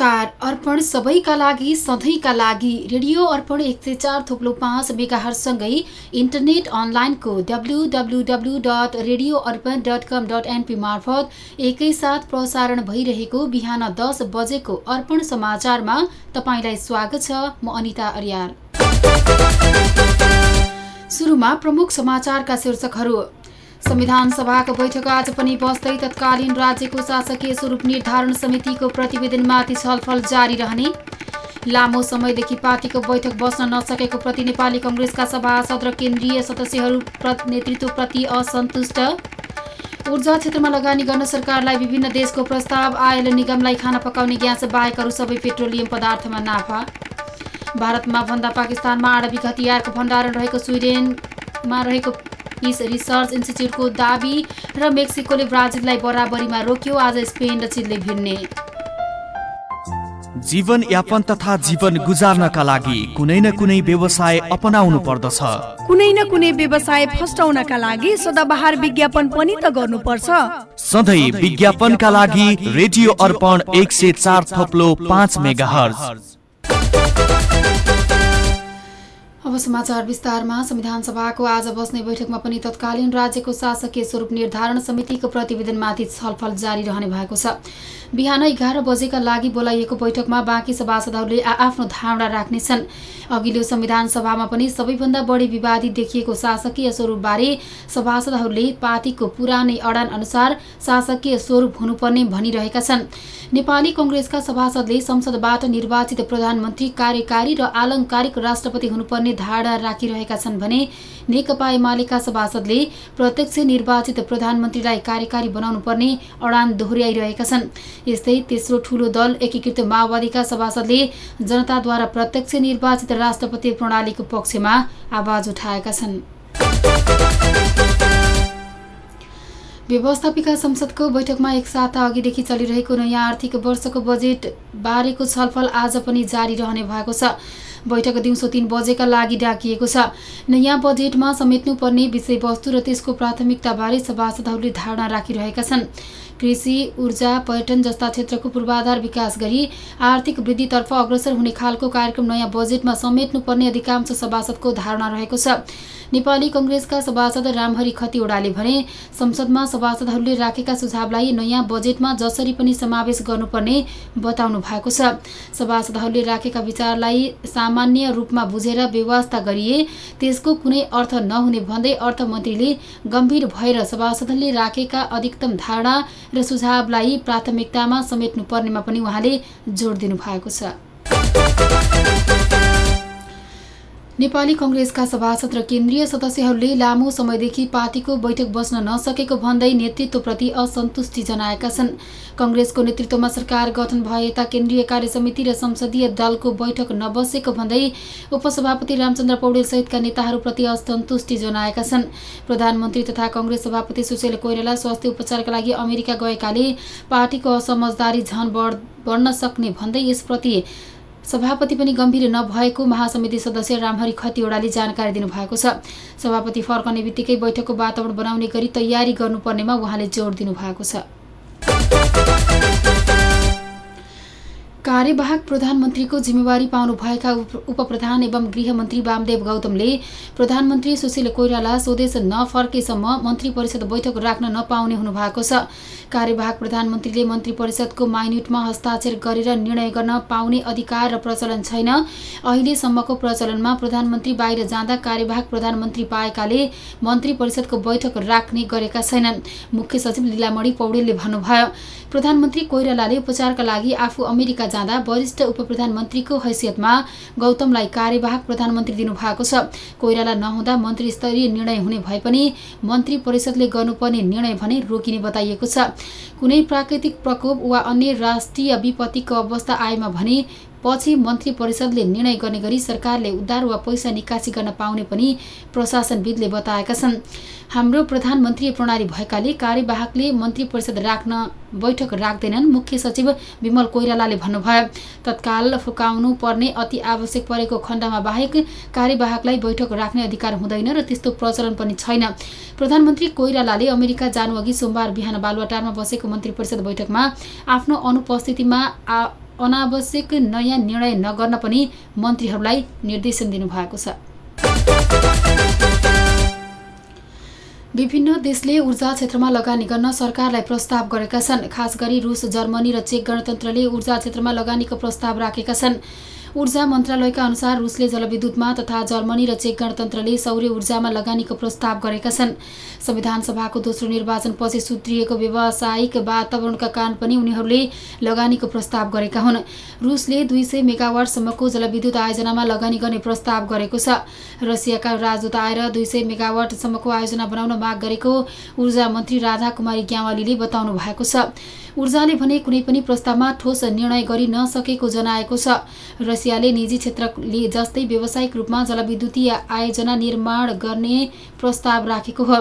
नमस्कार। अर्पण सबैका लागि सधैँका लागि रेडियो अर्पण एक सय चार थोप्लो पाँच मेगाहरूसँगै इन्टरनेट अनलाइनको W W W dot radio Arpan dot com dot NP मार्फत एकैसाथ प्रसारण भइरहेको बिहान दस बजेको अर्पण समाचारमा तपाईँलाई स्वागत छ। म अनिता अर्याल सुरुमा प्रमुख समाचारका शीर्षकहरू। संविधान सभाको बैठक आज पनि बस्दै तत्कालीन राज्यको शासकीय स्वरूप निर्धारण समितिको प्रतिवेदनमाथि छलफल जारी रहने। लामो समयदेखि पार्टीको बैठक बस्न नसकेको प्रति नेपाली कङ्ग्रेसका सभासद र केन्द्रीय सदस्यहरू नेतृत्वप्रति असन्तुष्ट। ऊर्जा क्षेत्रमा लगानी गर्न सरकारलाई विभिन्न देशको प्रस्ताव आयल निगमलाई खाना पकाउने ग्यास बाहेकहरू सबै पेट्रोलियम पदार्थमा नाफा। भारतमा भन्दा पाकिस्तानमा आणविक हतियारको भण्डारण रहेको स्विडेनमा रहेको पिस रिसर्च इन्स्टिच्युटको दावी र मेक्सिकोले ब्राजिललाई बराबरीमा रोक्यो आज स्पेन र चिलले भिड्ने। जीवन यापन तथा जीवन गुजार्नका लागि कुनै न कुनै व्यवसाय अपनाउनु पर्दछ। कुनै न कुनै व्यवसाय फस्टाउनका लागि सदाबहार विज्ञापन पनि त गर्नुपर्छ। सधैँ विज्ञापनका लागि रेडियो अर्पण एक सय चार थप्लो पाँच मेगा अब समाचार विस्तारमा। संविधान सभाको आज बस्ने बैठकमा पनि तत्कालीन राज्यको शासकीय स्वरूप निर्धारण समितिको प्रतिवेदनमाथि छलफल जारी रहने भएको छ। बिहान एघार बजेका लागि बोलाइएको बैठकमा बाँकी सभासदहरूले आफ्नो धारणा राख्नेछन्। अघिल्लो संविधान सभामा पनि सबैभन्दा बढी विवादित देखिएको शासकीय स्वरूपबारे सभासदहरूले पार्टीको पुरानै अडान अनुसार शासकीय स्वरूप हुनुपर्ने भनिरहेका छन्। नेपाली कङ्ग्रेसका सभासदले संसदबाट निर्वाचित प्रधानमन्त्री कार्यकारी र आलङ्कारिक राष्ट्रपति हुनुपर्ने धारणा राखिरहेका छन् भने नेकपा एमालेका सभासदले प्रत्यक्ष निर्वाचित प्रधानमन्त्रीलाई कार्यकारी बनाउनु पर्ने अडान दोहोऱ्याइरहेका छन्। यस्तै तेस्रो ठूलो दल एकीकृत माओवादीका सभासदले जनताद्वारा प्रत्यक्ष निर्वाचित राष्ट्रपति प्रणालीको पक्षमा आवाज उठाएका छन्। व्यवस्थापिका संसदको बैठकमा एक साता अघिदेखि चलिरहेको नयाँ आर्थिक वर्षको बजेट बारेको छलफल आज पनि जारी रहने भएको छ। बैठक दिउँसो तिन बजेका लागि डाकिएको छ। नयाँ बजेटमा समेट्नुपर्ने विषयवस्तु र त्यसको प्राथमिकताबारे सभासदहरूले धारणा राखिरहेका छन्। कृषि ऊर्जा पर्यटन जस्ता क्षेत्रको पूर्वाधार विकास गरी आर्थिक वृद्धितर्फ अग्रसर हुने खालको कार्यक्रम नयाँ बजेटमा समेट्नुपर्ने अधिकांश सभासदको धारणा रहेको छ। नेपाली कङ्ग्रेसका सभासद रामहरि खतिवडाले भने संसदमा सभासदहरूले राखेका सुझावलाई नयाँ बजेटमा जसरी पनि समावेश गर्नुपर्ने बताउनु भएको छ। सभासदहरूले राखेका विचारलाई सामान्य रूपमा बुझेर व्यवस्था गरिए त्यसको कुनै अर्थ नहुने भन्दै अर्थमन्त्रीले गम्भीर भएर सभासदहरूले राखेका अधिकतम धारणा र सुझावलाई प्राथमिकतामा समेट्नु पर्नेमा पनि उहाँले जोड दिनु भएको छ। नेपाली कङ्ग्रेसका सभासद र केन्द्रीय सदस्यहरूले लामो समयदेखि पार्टीको बैठक बस्न नसकेको भन्दै नेतृत्वप्रति असन्तुष्टि जनाएका छन्। कङ्ग्रेसको नेतृत्वमा सरकार गठन भए यता केन्द्रीय कार्य समिति र संसदीय दलको बैठक नबसेको भन्दै उपसभापति रामचन्द्र पौडेल सहितका नेताहरूप्रति असन्तुष्टि जनाएका छन्। प्रधानमन्त्री तथा कङ्ग्रेस सभापति सुशील कोइराला स्वास्थ्य उपचारका लागि अमेरिका गएकाले पार्टीको असमझदारी झन बढ्न सक्ने भन्दै यसप्रति सभापति पनि गम्भीर नभएको महासमिति सदस्य रामहरि खतिवडाले जानकारी दिनुभएको छ। सभापति फर्कने बित्तिकै बैठकको वातावरण बनाउने गरी तयारी गर्नुपर्नेमा उहाँले जोड दिनुभएको छ। कार्यवाहक प्रधानमन्त्रीको जिम्मेवारी पाउनुभएका उपप्रधान एवं गृहमन्त्री वामदेव गौतमले प्रधानमन्त्री सुशील कोइराला स्वदेश नफर्केसम्म मन्त्री परिषद बैठक राख्न नपाउने हुनुभएको छ। कार्यवाहक प्रधानमन्त्रीले मन्त्री परिषदको माइन्युटमा हस्ताक्षर गरेर निर्णय गर्न पाउने अधिकार र प्रचलन छैन। अहिलेसम्मको प्रचलनमा प्रधानमन्त्री बाहिर जाँदा कार्यवाहक प्रधानमन्त्री पाएकाले मन्त्री परिषदको बैठक राख्ने गरेका छैनन्। मुख्य सचिव लीलामणि पौडेलले भन्नुभयो प्रधानमन्त्री कोइरालाले उपचारका लागि आफू अमेरिका जाँदा वरिष्ठ उप प्रधानमन्त्रीको हैसियतमा गौतमलाई कार्यवाहक प्रधानमन्त्री दिनुभएको छ। कोइराला नहुँदा मन्त्री स्तरीय निर्णय हुने भए पनि मन्त्री परिषदले गर्नुपर्ने निर्णय भने रोकिने बताइएको छ। कुनै प्राकृतिक प्रकोप वा अन्य राष्ट्रिय विपत्तिको अवस्था आएमा भने पछि मन्त्री परिषदले निर्णय गर्ने गरी सरकारले उद्धार वा पैसा निकासी गर्न पाउने पनि प्रशासनविदले बताएका छन्। हाम्रो प्रधानमन्त्री प्रणाली भएकाले कार्यवाहकले मन्त्री परिषद राख्न बैठक राख्दैनन् मुख्य सचिव विमल कोइरालाले भन्नुभयो। तत्काल फुकाउनु पर्ने अति आवश्यक परेको खण्डमा बाहेक कार्यवाहकलाई बैठक राख्ने अधिकार हुँदैन र त्यस्तो प्रचलन पनि छैन। प्रधानमन्त्री कोइरालाले अमेरिका जानु अघि सोमबार बिहान बालुवाटारमा बसेको मन्त्री परिषद बैठकमा आफ्नो अनुपस्थितिमा अनावश्यक नयाँ निर्णय नगर्न पनि मन्त्रीहरूलाई निर्देशन दिनुभएको छ। विभिन्न देशले ऊर्जा क्षेत्रमा लगानी गर्न सरकारलाई प्रस्ताव गरेका छन्। खास गरी रुस जर्मनी र चेक गणतन्त्रले ऊर्जा क्षेत्रमा लगानीको प्रस्ताव राखेका छन्। ऊर्जा मन्त्रालयका अनुसार रुसले जलविद्युतमा तथा जर्मनी र चेक गणतन्त्रले सौर्य ऊर्जामा लगानीको प्रस्ताव गरेका छन्। संविधान सभाको दोस्रो निर्वाचनपछि सुत्रिएको व्यावसायिक वातावरणका कारण पनि उनीहरूले लगानीको प्रस्ताव गरेका हुन्। रुसले दुई सय मेगावाटसम्मको जलविद्युत आयोजनामा लगानी गर्ने प्रस्ताव गरेको छ। रसियाका राजदूत आएर दुई सय मेगावाटसम्मको आयोजना बनाउन माग गरेको ऊर्जा मन्त्री राधा कुमारी ग्यावालीले बताउनु भएको छ। ऊर्जाले भने कुनै पनि प्रस्तावमा ठोस निर्णय गरि नसकेको जनाएको छ। रसियाले निजी क्षेत्रले जस्तै व्यावसायिक रूपमा जलविद्युतीय आयोजना निर्माण गर्ने प्रस्ताव राखेको हो।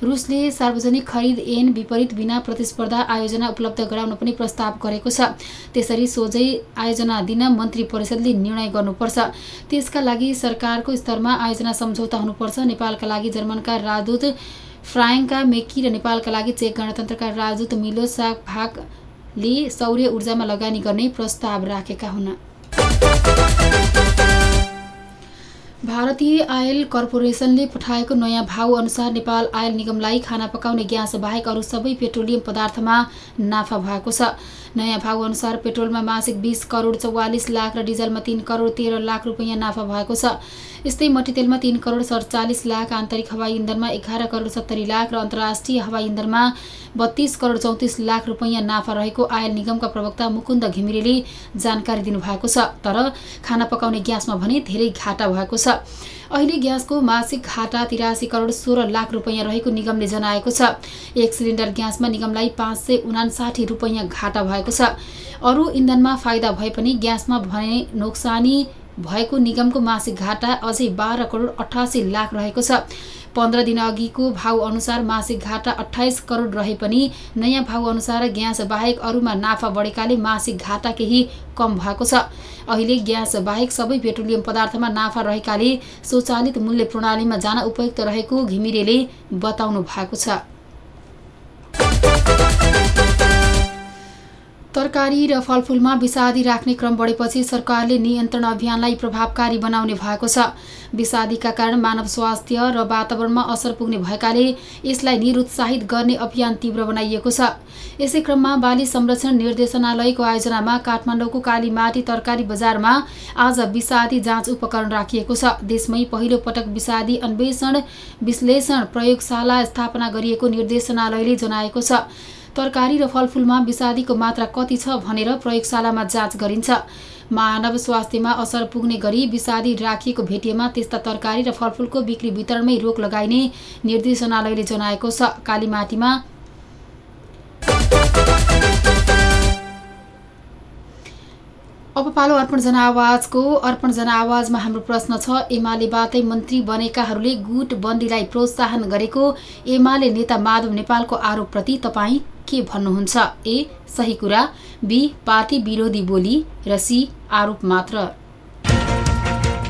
रुसले सार्वजनिक खरिद ऐन विपरीत बिना प्रतिस्पर्धा आयोजना उपलब्ध गराउन पनि प्रस्ताव गरेको छ। त्यसरी सोझै आयोजना दिन मन्त्री परिषदले निर्णय गर्नुपर्छ। त्यसका लागि सरकारको स्तरमा आयोजना सम्झौता हुनुपर्छ। नेपालका लागि जर्मनका राजदूत फ्रायङका मेकी र नेपालका लागि चेक गणतन्त्रका राजदूत मिलोस भागले सौर्य ऊर्जामा लगानी गर्ने प्रस्ताव राखेका हुन्। भारतीय आयल कर्पोरेसनले पठाएको नयाँ भाउ अनुसार नेपाल आयल निगमलाई खाना पकाउने ग्यास बाहेक अरू सबै पेट्रोलियम पदार्थमा नाफा भएको छ। नयाँ भाउ अनुसार पेट्रोलमा मासिक बिस करोड चौवालिस लाख र डिजलमा तिन करोड तेह्र लाख रुपियाँ नाफा भएको छ। यस्तै मट्टीतेलमा तिन करोड सडचालिस लाख आन्तरिक हवाई इन्धनमा एघार करोड सत्तरी लाख र अन्तर्राष्ट्रिय हवाई इन्धनमा बत्तीस करोड चौतिस लाख रुपियाँ नाफा रहेको आयल निगमका प्रवक्ता मुकुन्द घिमिरेले जानकारी दिनुभएको छ। तर खाना पकाउने ग्यासमा भने धेरै घाटा भएको छ। अहिले ग्यासको मासिक घाटा तिरासी करोड सोह्र लाख रुपियाँ रहेको निगमले जनाएको छ। एक सिलिन्डर ग्यासमा निगमलाई पाँच सय उनासाठी रुपियाँ घाटा भएको छ। अरू इन्धनमा फाइदा भए पनि ग्यासमा भने नोक्सानी भएको निगमको मासिक घाटा अझै बाह्र करोड अठासी लाख रहेको छ। पन्ध्र दिन अघिको भाउ अनुसार मासिक घाटा अठाइस करोड रहे पनि नयाँ भाउ अनुसार ग्यास बाहेक अरूमा नाफा बढेकाले मासिक घाटा केही कम भएको छ। अहिले ग्यास बाहेक सबै पेट्रोलियम पदार्थमा नाफा रहेकाले स्वचालित मूल्य प्रणालीमा जान उपयुक्त रहेको घिमिरेले बताउनु भएको छ। तरकारी र फलफुलमा विषादी राख्ने क्रम बढेपछि सरकारले नियन्त्रण अभियानलाई प्रभावकारी बनाउने भएको छ। विषादीका कारण मानव स्वास्थ्य र वातावरणमा असर पुग्ने भएकाले यसलाई निरुत्साहित गर्ने अभियान तीव्र बनाइएको छ। यसै क्रममा बाली संरक्षण निर्देशनालयको आयोजनामा काठमाडौँको कालीमाटी तरकारी बजारमा आज विषादी जाँच उपकरण राखिएको छ। देशमै पहिलो पटक विषादी अन्वेषण विश्लेषण प्रयोगशाला स्थापना गरिएको निर्देशनालयले जनाएको छ। तरकारी र फलफुलमा विषादीको मात्रा कति छ भनेर प्रयोगशालामा जाँच गरिन्छ। मानव स्वास्थ्यमा असर पुग्ने गरी विषादी राखिएको भेटिएमा त्यस्ता तरकारी र फलफुलको बिक्री वितरणमै रोक लगाइने निर्देशनालयले जनाएको छ। कालीमाटीमा अब पालो अर्पण जनआवाजको अर्पण जनआवाजमा हाम्रो प्रश्न छ एमालेबाटै मन्त्री बनेकाहरूले गुट बन्दीलाई प्रोत्साहन गरेको एमाले नेता माधव नेपालको आरोपप्रति तपाईँ के भन्नुहुन्छ? ए सही कुरा। बी पार्टी विरोधी बोली र सी आरोप मात्र।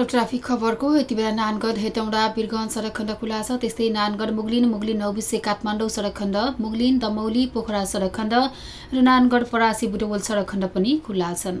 पालो ट्राफिक खबरको यति बेला नानगढ हेटौँडा वीरगञ्ज सडक खण्ड खुला छ। त्यस्तै नानगढ मुगलिन मुगलिन नौबिसे काठमाडौँ सडक खण्ड मुगलिन दमौली पोखरा सडक खण्ड र नानगढ परासी बुटवल सडक खण्ड पनि खुला छन्।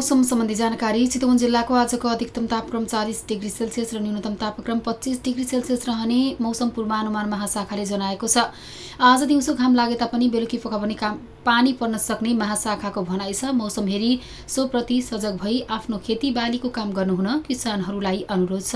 मौसम सम्बन्धी जानकारी चितवन जिल्लाको आजको अधिकतम तापक्रम चालिस डिग्री सेल्सियस र न्यूनतम तापक्रम पच्चिस डिग्री सेल्सियस रहने मौसम पूर्वानुमान महाशाखाले जनाएको छ। आज दिउँसो घाम लागे तापनि बेलुकी पख पनि काम पानी पर्न सक्ने महाशाखाको भनाइ छ। मौसम हेरी सोप्रति सजग भई आफ्नो खेतीबालीको काम गर्नुहुन किसानहरूलाई अनुरोध छ।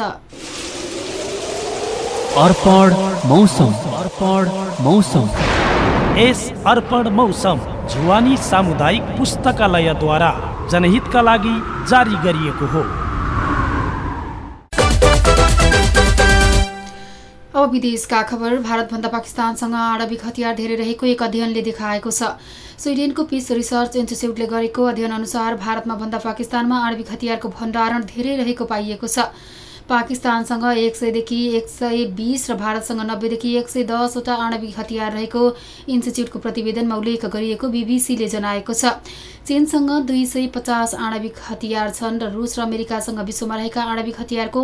अर्पण मौसम जुवानी सामुदायिक पुस्तकालयद्वारा। जनहितका लागि जारी गरिएको हो। अब विदेशका खबर भारतभन्दा पाकिस्तानसँग आणविक हतियार धेरै रहेको एक अध्ययनले देखाएको छ। स्विडेनको पिस रिसर्च इन्स्टिच्युटले गरेको अध्ययन अनुसार भारतमा भन्दा पाकिस्तानमा आणविक हतियारको भण्डारण धेरै रहेको पाइएको छ। पाकिस्तानसँग एक सयदेखि एक सय बिस र भारतसँग नब्बेदेखि एक सय दसवटा आणविक हतियार रहेको इन्स्टिच्युटको प्रतिवेदनमा उल्लेख गरिएको बिबिसीले जनाएको छ। चीनसँग दुई सय पचास आणविक हतियार छन् र रुस र अमेरिकासँग विश्वमा रहेका आणविक हतियारको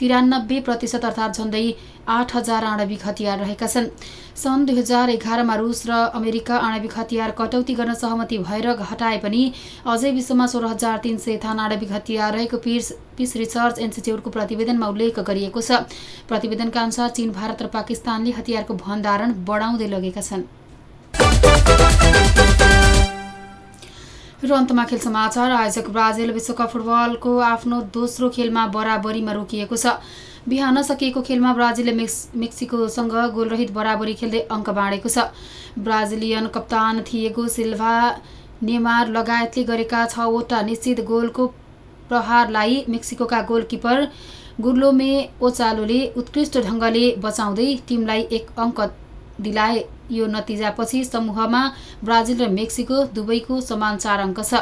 तिरानब्बे प्रतिशत अर्थात् झन्डै आठ हजार आणविक हतियार रहेका छन्। सन् दुई हजार एघारमा रुस र अमेरिका आणविक हतियार कटौती गर्न सहमति भएर हटाए पनि अझै विश्वमा सोह्र हजार तिन सय थान आणविक हतियार रहेको पिस पिस रिसर्च इन्स्टिच्युटको प्रतिवेदनमा उल्लेख गरिएको छ। प्रतिवेदनका अनुसार चीन भारत र पाकिस्तानले हतियारको भण्डारण बढाउँदै लगेका छन्। र अन्तमा खेल समाचार। आयोजक ब्राजिल विश्वकप फुटबलको आफ्नो दोस्रो खेलमा बराबरीमा रोकिएको छ। बिहान सकिएको खेलमा ब्राजिलले मेक्स मेक्सिकोसँग गोलरहित बराबरी खेल्दै अङ्क बाँडेको छ। ब्राजिलियन कप्तान थिएगो सिल्भा नेमार लगायतले गरेका छवटा निश्चित गोलको प्रहारलाई मेक्सिकोका गोलकिपर गुर्लोमे ओचालोले उत्कृष्ट ढङ्गले बचाउँदै टिमलाई एक अङ्क दिलाए। यो नतिजापछि समूहमा ब्राजिल र मेक्सिको दुवैको समान चार अङ्क छ।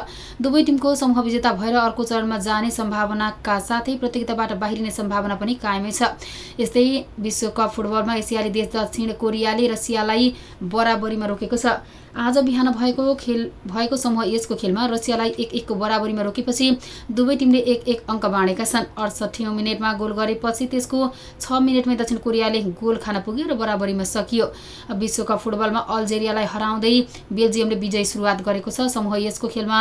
दुवै टिमको समूह विजेता भएर अर्को चरणमा जाने सम्भावनाका साथै प्रतियोगिताबाट बाहिरिने सम्भावना पनि कायमै छ। यस्तै विश्वकप फुटबलमा एसियाली देश दक्षिण कोरियाले रसियालाई बराबरीमा रोकेको छ। आज बिहान भएको खेल भएको समूह यसको खेलमा रसियालाई एक एकको बराबरीमा रोकेपछि दुवै टिमले एक एक अङ्क बाँडेका छन्। अडसट्ठीौँ मिनटमा गोल गरेपछि त्यसको छ मिनटमै दक्षिण कोरियाले गोल खान पुग्यो र बराबरीमा सकियो। विश्वकप फुटबलमा अल्जेरियालाई हराउँदै बेल्जियमले विजय सुरुवात गरेको छ। समूह यसको खेलमा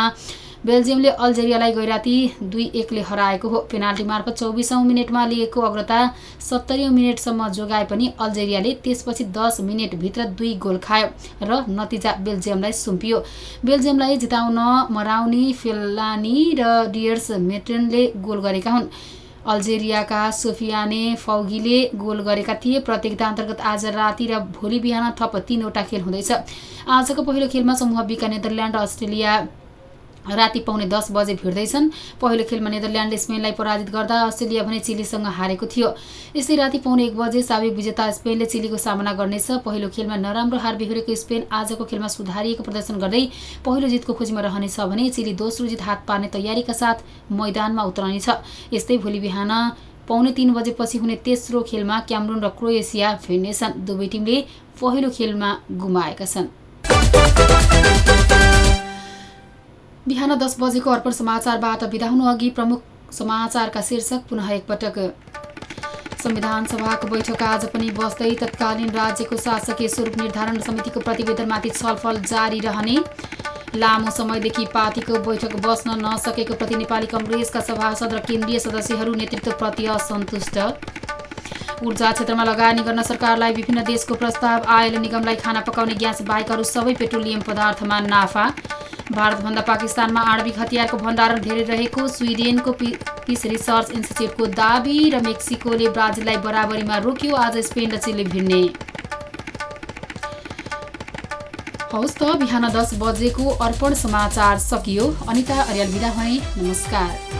बेल्जियमले अल्जेरियालाई गैराती दुई एकले हराएको हो। पेनाल्टी मार्फत चौबिसौँ मिनटमा लिएको अग्रता सत्तरीौँ मिनटसम्म जोगाए पनि अल्जेरियाले त्यसपछि दस मिनटभित्र दुई गोल खायो र नतिजा बेल्जियमलाई सुम्पियो। बेल्जियमलाई जिताउन मराउनी फेलानी र डियर्स मेट्रेनले गोल गरेका हुन्। अल्जेरियाका सोफियाने फौगीले गोल गरेका थिए। प्रतियोगिता अन्तर्गत आज राति र भोलि बिहान थप तीनवटा खेल हुँदैछ। आजको पहिलो खेलमा समूह बीका नेदरल्यान्ड र अस्ट्रेलिया राति पाउने दस बजे भिड्दैछन्। पहिलो खेलमा नेदरल्यान्डले स्पेनलाई पराजित गर्दा अस्ट्रेलिया भने चिलीसँग हारेको थियो। यस्तै राति पाउने एक बजे साबिक विजेता स्पेनले चिलीको सामना गर्नेछ। पहिलो खेलमा नराम्रो हार बिहोरेको स्पेन आजको खेलमा सुधारिएको प्रदर्शन गर्दै पहिलो जितको खोजीमा रहनेछ भने चिली दोस्रो जित हात पार्ने तयारीका साथ मैदानमा उत्रनेछ। यस्तै भोलि बिहान पाउने तिन बजेपछि हुने तेस्रो खेलमा क्यामरुन र क्रोएसिया भिड्नेछन्। दुवै टिमले पहिलो खेलमा गुमाएका छन्। बिहान दस बजेको अर्पण समाचारबाट बिदा अघि प्रमुख समाचारका शीर्षक पुनः एकपटक। संविधान सभाको बैठक आज पनि बस्दै तत्कालीन राज्यको शासकीय स्वरूप निर्धारण समितिको प्रतिवेदनमाथि छलफल जारी रहने। लामो समयदेखि पार्टीको बैठक बस्न नसकेको प्रति नेपाली कङ्ग्रेसका सभासद र केन्द्रीय सदस्यहरू नेतृत्वप्रति असन्तुष्ट। ऊर्जा क्षेत्रमा लगानी गर्न सरकारलाई विभिन्न देशको प्रस्ताव आयल निगमलाई खाना पकाउने ग्यास बाहेक अरू सबै पेट्रोलियम पदार्थमा नाफा। भारतभन्दा पाकिस्तानमा आणविक हतियारको भण्डारण धेरै रहेको स्विडेनको पिस रिसर्च इन्स्टिच्युटको दाबी र मेक्सिकोले ब्राजिललाई बराबरीमा रोक्यो आज स्पेन र चिली भिड्ने हौस् त बिहान दस बजेको अर्पण समाचार सकियो। अनिता अर्याल बिदा भए। नमस्कार।